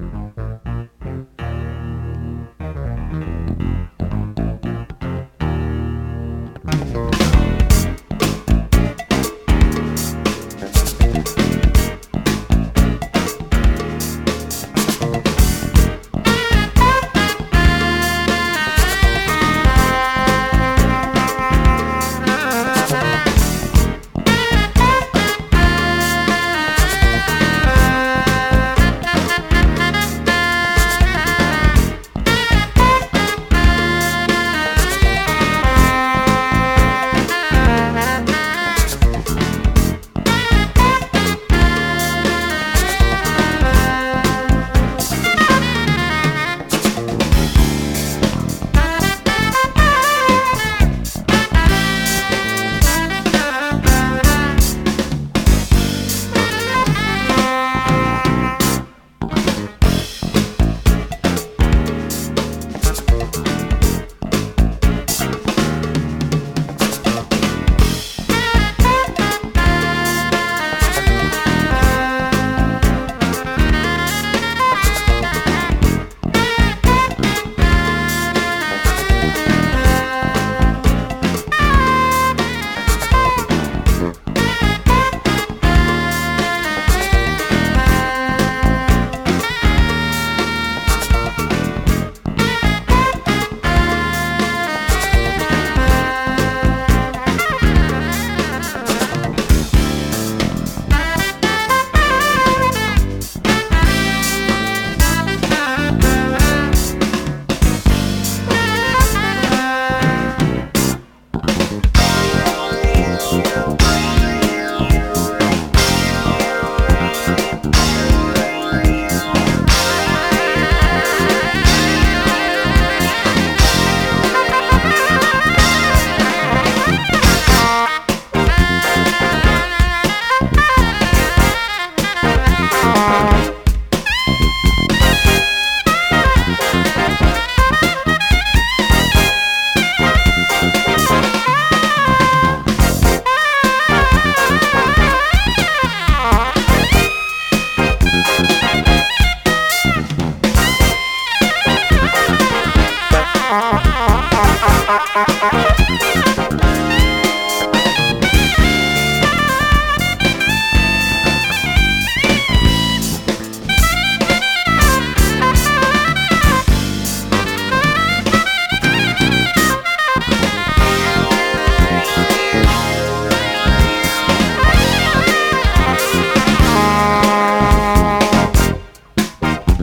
Mm-hmm.